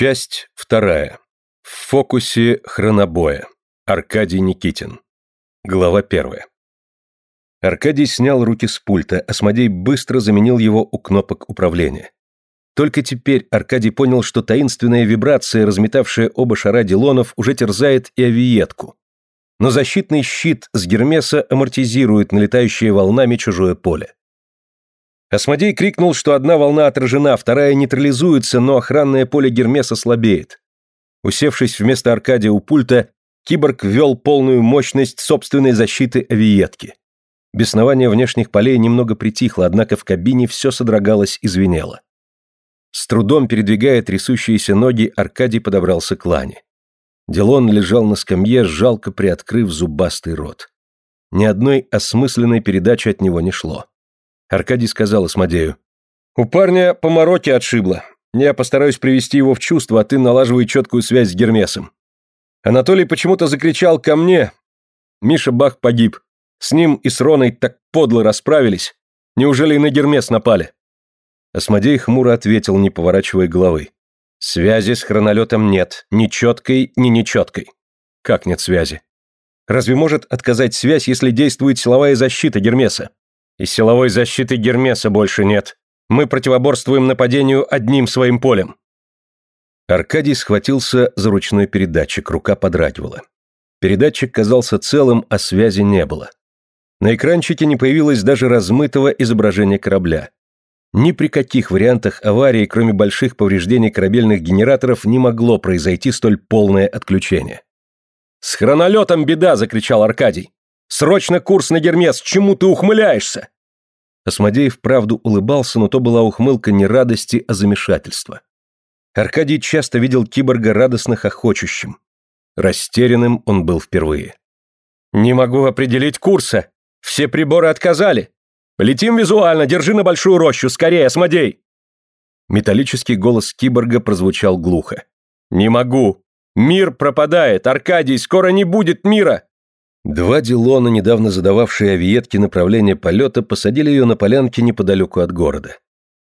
Часть вторая. В фокусе хронобоя. Аркадий Никитин. Глава первая. Аркадий снял руки с пульта, Осмодей быстро заменил его у кнопок управления. Только теперь Аркадий понял, что таинственная вибрация, разметавшая оба шара Дилонов, уже терзает и авиетку. Но защитный щит с Гермеса амортизирует налетающее волнами чужое поле. Осмодей крикнул, что одна волна отражена, вторая нейтрализуется, но охранное поле Гермеса слабеет. Усевшись вместо Аркадия у пульта, киборг ввел полную мощность собственной защиты авиетки. Беснование внешних полей немного притихло, однако в кабине все содрогалось и звенело. С трудом передвигая трясущиеся ноги, Аркадий подобрался к Лане. Делон лежал на скамье, жалко приоткрыв зубастый рот. Ни одной осмысленной передачи от него не шло. Аркадий сказал Асмодею. «У парня по мороке отшибло. Я постараюсь привести его в чувство, а ты налаживай четкую связь с Гермесом». Анатолий почему-то закричал ко мне. Миша Бах погиб. С ним и с Роной так подло расправились. Неужели и на Гермес напали? Осмодей хмуро ответил, не поворачивая головы. Связи с хронолетом нет, ни четкой, ни нечеткой. Как нет связи? Разве может отказать связь, если действует силовая защита Гермеса? И силовой защиты Гермеса больше нет. Мы противоборствуем нападению одним своим полем. Аркадий схватился за ручной передатчик, рука подрагивала. Передатчик казался целым, а связи не было. На экранчике не появилось даже размытого изображения корабля. Ни при каких вариантах аварии, кроме больших повреждений корабельных генераторов, не могло произойти столь полное отключение. «С хронолетом беда!» – закричал Аркадий. Срочно курс на Гермес! Чему ты ухмыляешься?» Осмодеев правду улыбался, но то была ухмылка не радости, а замешательства. Аркадий часто видел киборга радостно хохочущим. Растерянным он был впервые. «Не могу определить курса. Все приборы отказали. Летим визуально, держи на большую рощу, скорее, Осмодей!» Металлический голос киборга прозвучал глухо. «Не могу. Мир пропадает. Аркадий, скоро не будет мира!» Два Дилона, недавно задававшие авиетке направление полета, посадили ее на полянке неподалеку от города.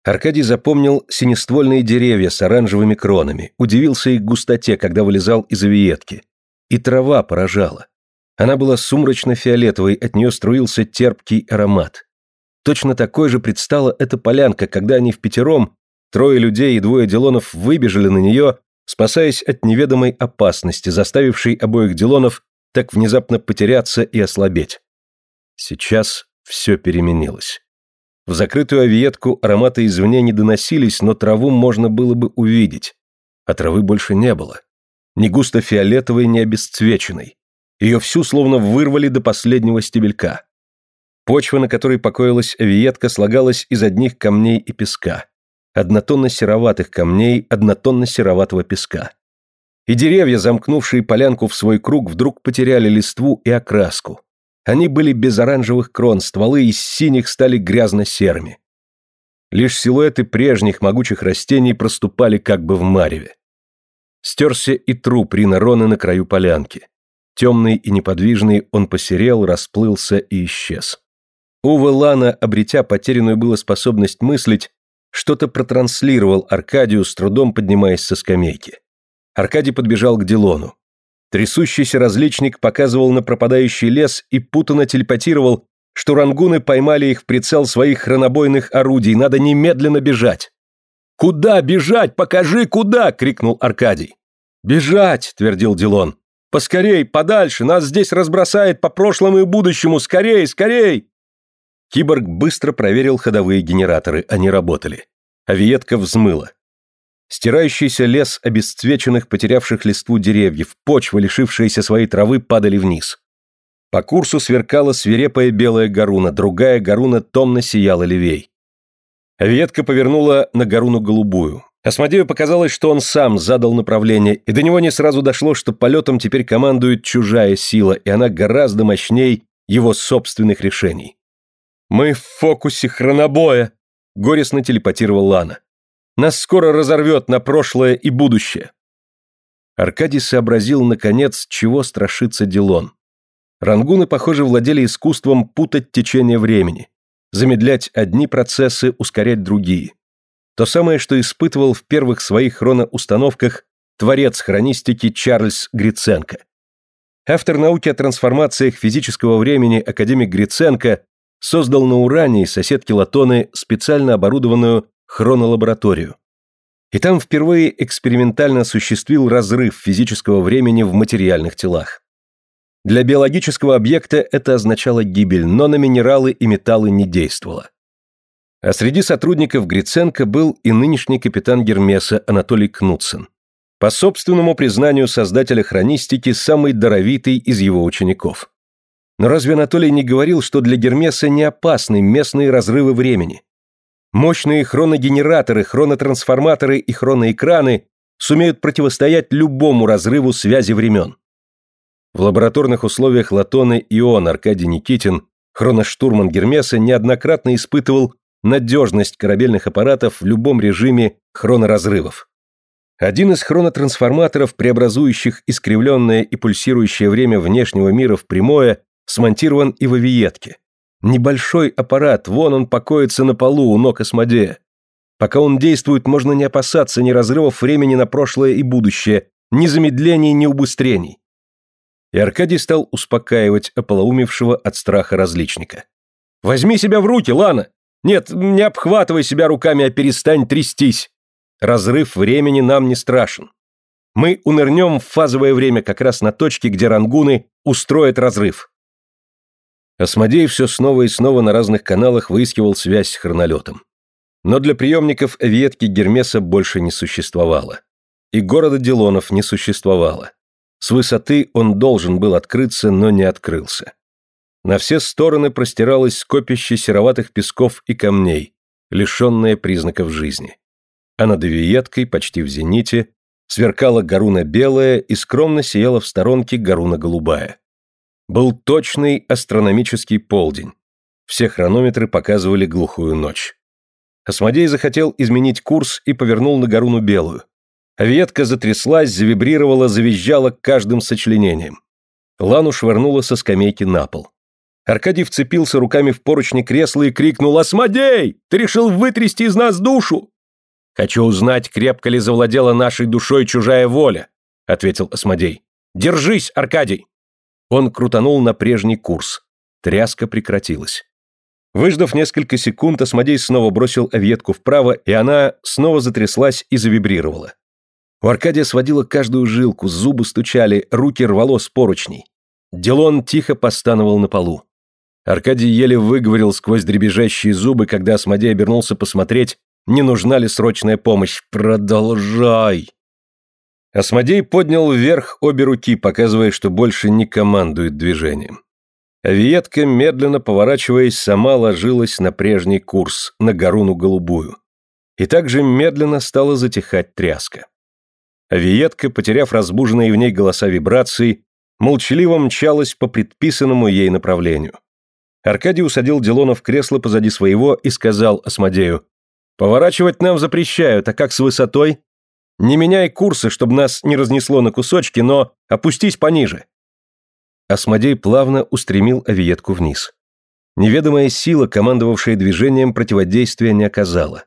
Аркадий запомнил синествольные деревья с оранжевыми кронами, удивился их густоте, когда вылезал из авиетки. И трава поражала. Она была сумрачно-фиолетовой, от нее струился терпкий аромат. Точно такой же предстала эта полянка, когда они в пятером, трое людей и двое Дилонов выбежали на нее, спасаясь от неведомой опасности, заставившей обоих Дилонов так внезапно потеряться и ослабеть. Сейчас все переменилось. В закрытую авиетку ароматы извне не доносились, но траву можно было бы увидеть. А травы больше не было. Ни густо фиолетовой, ни обесцвеченной. Ее всю словно вырвали до последнего стебелька. Почва, на которой покоилась авиетка, слагалась из одних камней и песка. Однотонно-сероватых камней, однотонно-сероватого песка и деревья, замкнувшие полянку в свой круг, вдруг потеряли листву и окраску. Они были без оранжевых крон, стволы из синих стали грязно-серыми. Лишь силуэты прежних могучих растений проступали как бы в мареве. Стерся и труп Рина Рона на краю полянки. Темный и неподвижный, он посерел, расплылся и исчез. Уве Лана, обретя потерянную было способность мыслить, что-то протранслировал Аркадию, с трудом поднимаясь со скамейки. Аркадий подбежал к Дилону. Трясущийся различник показывал на пропадающий лес и путанно телепатировал, что рангуны поймали их в прицел своих хронобойных орудий, надо немедленно бежать. «Куда бежать? Покажи, куда!» — крикнул Аркадий. «Бежать!» — твердил Дилон. «Поскорей, подальше, нас здесь разбросает по прошлому и будущему, скорей, скорей!» Киборг быстро проверил ходовые генераторы, они работали. Авиетка взмыла. Стирающийся лес обесцвеченных, потерявших листву деревьев, почва, лишившаяся своей травы, падали вниз. По курсу сверкала свирепая белая горуна, другая горуна томно сияла левей. Ветка повернула на горуну голубую. Осмодею показалось, что он сам задал направление, и до него не сразу дошло, что полетом теперь командует чужая сила, и она гораздо мощней его собственных решений. «Мы в фокусе хронобоя», — горестно телепатировал Лана. Нас скоро разорвет на прошлое и будущее. Аркадий сообразил, наконец, чего страшится Дилон. Рангуны, похоже, владели искусством путать течение времени, замедлять одни процессы, ускорять другие. то самое, что испытывал в первых своих хроноустановках творец хронистики Чарльз Гриценко. Автор науки о трансформациях физического времени академик Гриценко создал на Уране из соседки Латоны специально оборудованную хронолабораторию. И там впервые экспериментально осуществил разрыв физического времени в материальных телах. Для биологического объекта это означало гибель, но на минералы и металлы не действовало. А среди сотрудников Гриценко был и нынешний капитан Гермеса Анатолий Кнутсен. По собственному признанию создателя хронистики, самый даровитый из его учеников. Но разве Анатолий не говорил, что для Гермеса не опасны местные разрывы времени? Мощные хроногенераторы, хронотрансформаторы и хроноэкраны сумеют противостоять любому разрыву связи времен. В лабораторных условиях Латоны и он Аркадий Никитин, хроноштурман Гермеса, неоднократно испытывал надежность корабельных аппаратов в любом режиме хроноразрывов. Один из хронотрансформаторов, преобразующих искривленное и пульсирующее время внешнего мира в прямое, смонтирован и в авиетке. Небольшой аппарат, вон он покоится на полу у ног Осмодея. Пока он действует, можно не опасаться ни разрывов времени на прошлое и будущее, ни замедлений, ни убыстрений. И Аркадий стал успокаивать ополоумевшего от страха различника. «Возьми себя в руки, Лана! Нет, не обхватывай себя руками, а перестань трястись. Разрыв времени нам не страшен. Мы унырнем в фазовое время как раз на точке, где рангуны устроят разрыв. Осмодей все снова и снова на разных каналах выискивал связь с хронолетом. Но для приемников ветки Гермеса больше не существовало. И города Дилонов не существовало. С высоты он должен был открыться, но не открылся. На все стороны простиралось скопище сероватых песков и камней, лишенное признаков жизни а над Виеткой, почти в зените, сверкала горуна белая и скромно сияла в сторонке горуна голубая. Был точный астрономический полдень. Все хронометры показывали глухую ночь. Осмодей захотел изменить курс и повернул на горуну белую. Ветка затряслась, завибрировала, завизжала каждым сочленением. Лану швырнула со скамейки на пол. Аркадий вцепился руками в поручни кресла и крикнул «Осмодей! Ты решил вытрясти из нас душу! «Хочу узнать, крепко ли завладела нашей душой чужая воля», — ответил Осмодей. «Держись, Аркадий!» Он крутанул на прежний курс. Тряска прекратилась. Выждав несколько секунд, Осмодей снова бросил авиетку вправо, и она снова затряслась и завибрировала. У Аркадия сводила каждую жилку, зубы стучали, руки рвало с поручней. Делон тихо постановал на полу. Аркадий еле выговорил сквозь дребезжащие зубы, когда Осмодей обернулся посмотреть, не нужна ли срочная помощь? Продолжай!» Осмодей поднял вверх обе руки, показывая, что больше не командует движением. Авиетка, медленно поворачиваясь, сама ложилась на прежний курс, на горуну голубую. И также медленно стала затихать тряска. Авиетка, потеряв разбуженные в ней голоса вибраций, молчаливо мчалась по предписанному ей направлению. Аркадий усадил Делона в кресло позади своего и сказал Осмодею, Поворачивать нам запрещают, а как с высотой? Не меняй курсы, чтобы нас не разнесло на кусочки, но опустись пониже. Осмодей плавно устремил авиетку вниз. Неведомая сила, командовавшая движением, противодействия не оказала.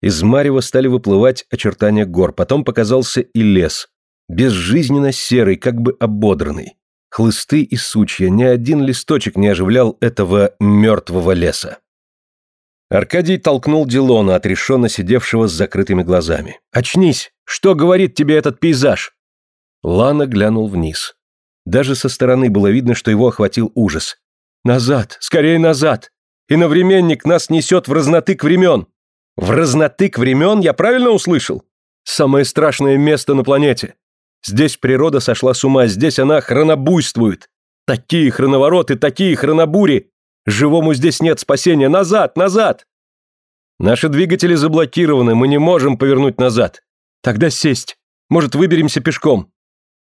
Из марева стали выплывать очертания гор, потом показался и лес, безжизненно серый, как бы ободранный. Хлысты и сучья, ни один листочек не оживлял этого мертвого леса. Аркадий толкнул Дилона, отрешенно сидевшего с закрытыми глазами. «Очнись! Что говорит тебе этот пейзаж?» Лана глянул вниз. Даже со стороны было видно, что его охватил ужас. «Назад! Скорее назад! Иновременник нас несет в разнотык времен!» «В разнотык времен? Я правильно услышал?» «Самое страшное место на планете. Здесь природа сошла с ума, здесь она хронобуйствует. Такие хроновороты, такие хронобури, Живому здесь нет спасения. Назад, назад!» «Наши двигатели заблокированы, мы не можем повернуть назад. Тогда сесть. Может, выберемся пешком?»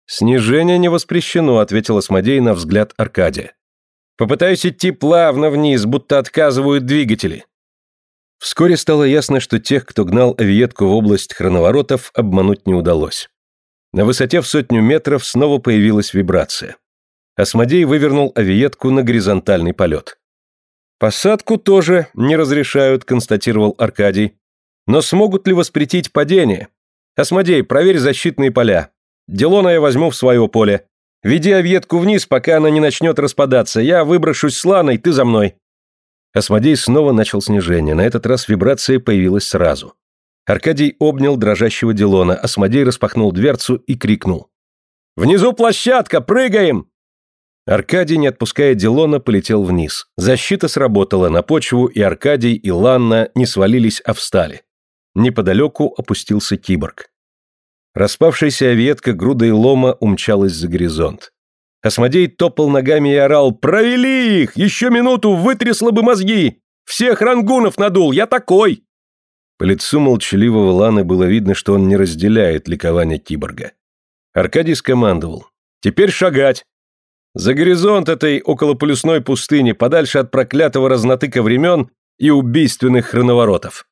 «Снижение не воспрещено», — ответил Осмодей на взгляд Аркадия. «Попытаюсь идти плавно вниз, будто отказывают двигатели». Вскоре стало ясно, что тех, кто гнал авиетку в область хроноворотов, обмануть не удалось. На высоте в сотню метров снова появилась вибрация. Осмодей вывернул авиетку на горизонтальный полет. «Посадку тоже не разрешают», — констатировал Аркадий. Но смогут ли воспретить падение? Осмодей, проверь защитные поля. Делона я возьму в свое поле. Веди авьетку вниз, пока она не начнет распадаться. Я выброшусь с Ланой, ты за мной. Осмодей снова начал снижение. На этот раз вибрация появилась сразу. Аркадий обнял дрожащего Делона, Осмодей распахнул дверцу и крикнул. «Внизу площадка! Прыгаем!» Аркадий, не отпуская Делона, полетел вниз. Защита сработала на почву, и Аркадий, и Ланна не свалились, а встали. Неподалеку опустился киборг. Распавшаяся ветка грудой лома умчалась за горизонт. Осмодей топал ногами и орал «Провели их! Еще минуту вытрясло бы мозги! Всех рангунов надул! Я такой!» По лицу молчаливого Ланы было видно, что он не разделяет ликование киборга. Аркадий скомандовал «Теперь шагать!» За горизонт этой околополюсной пустыни, подальше от проклятого разнотыка времен и убийственных хроноворотов.